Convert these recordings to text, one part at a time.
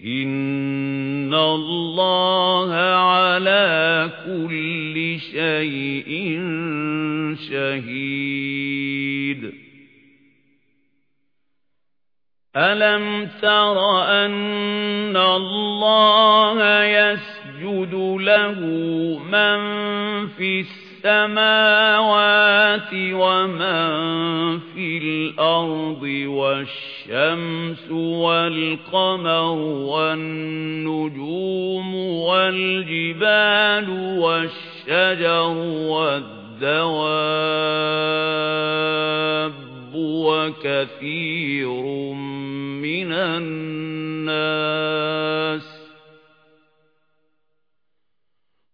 إِنَّ اللَّهَ عَلَى كُلِّ شَيْءٍ شَهِيدٌ أَلَمْ تَرَ أَنَّ اللَّهَ يَسْجُدُ لَهُ مَن السَّمَاوَاتِ وَمَن فِي الْأَرْضِ وَالشَّمْسُ وَالْقَمَرُ وَالنُّجُومُ وَالْجِبَالُ وَالشَّجَرُ وَالدَّوَابُّ وَكَثِيرٌ مِنَ النَّاسِ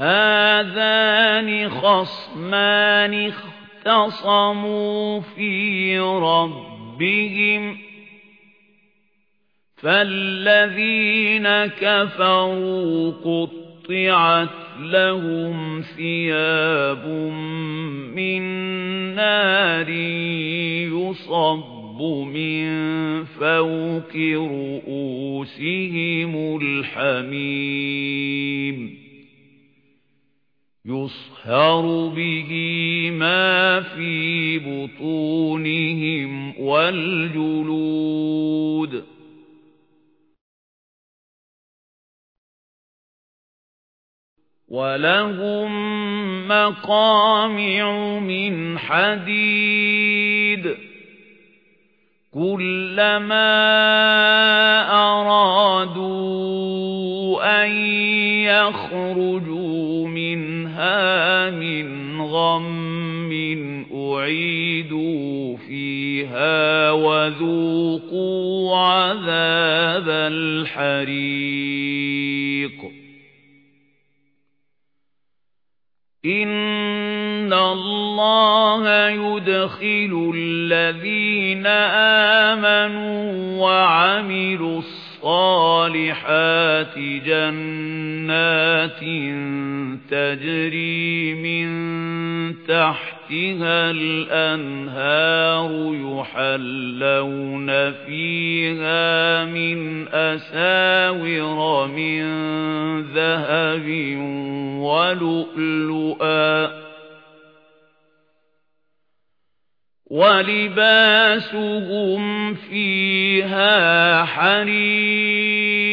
هَذَانِ خَصْمَانِ اخْتَصَمُوا فِي رَبِّهِمْ فَالَّذِينَ كَفَرُوا قُطِّعَتْ لَهُمْ ثِيَابٌ مِّن نَّارٍ يُصَبُّ مِن فَوْقِ رُءُوسِهِمُ الْحَمِيمُ. يُصْهَرُ بِهِ مَا فِي بُطُونِهِمْ وَالْجُلُودُ وَلَهُم مَّقَامِعُ مِنْ حَدِيدٍ كُلَّمَا أَرَادُوا أَن يَخْرُجُوا غَمٍّ أُعِيدُوا فِيهَا وَذُوقُوا عَذَابَ الْحَرِيقِ. إِنَّ اللَّهَ يُدْخِلُ الَّذِينَ آمَنُوا وَعَمِلُوا الصَّالِحَاتِ جَنَّاتٍ تَجْرِي مِن تَحْتِهَا الْأَنْهَارُ يُحَلَّوْنَ فِيهَا مِنْ أَسَاوِرَ مِن ذَهَبٍ وَلُؤْلُؤًا وَلِبَاسُهُمْ فِيهَا حَرِيرٌ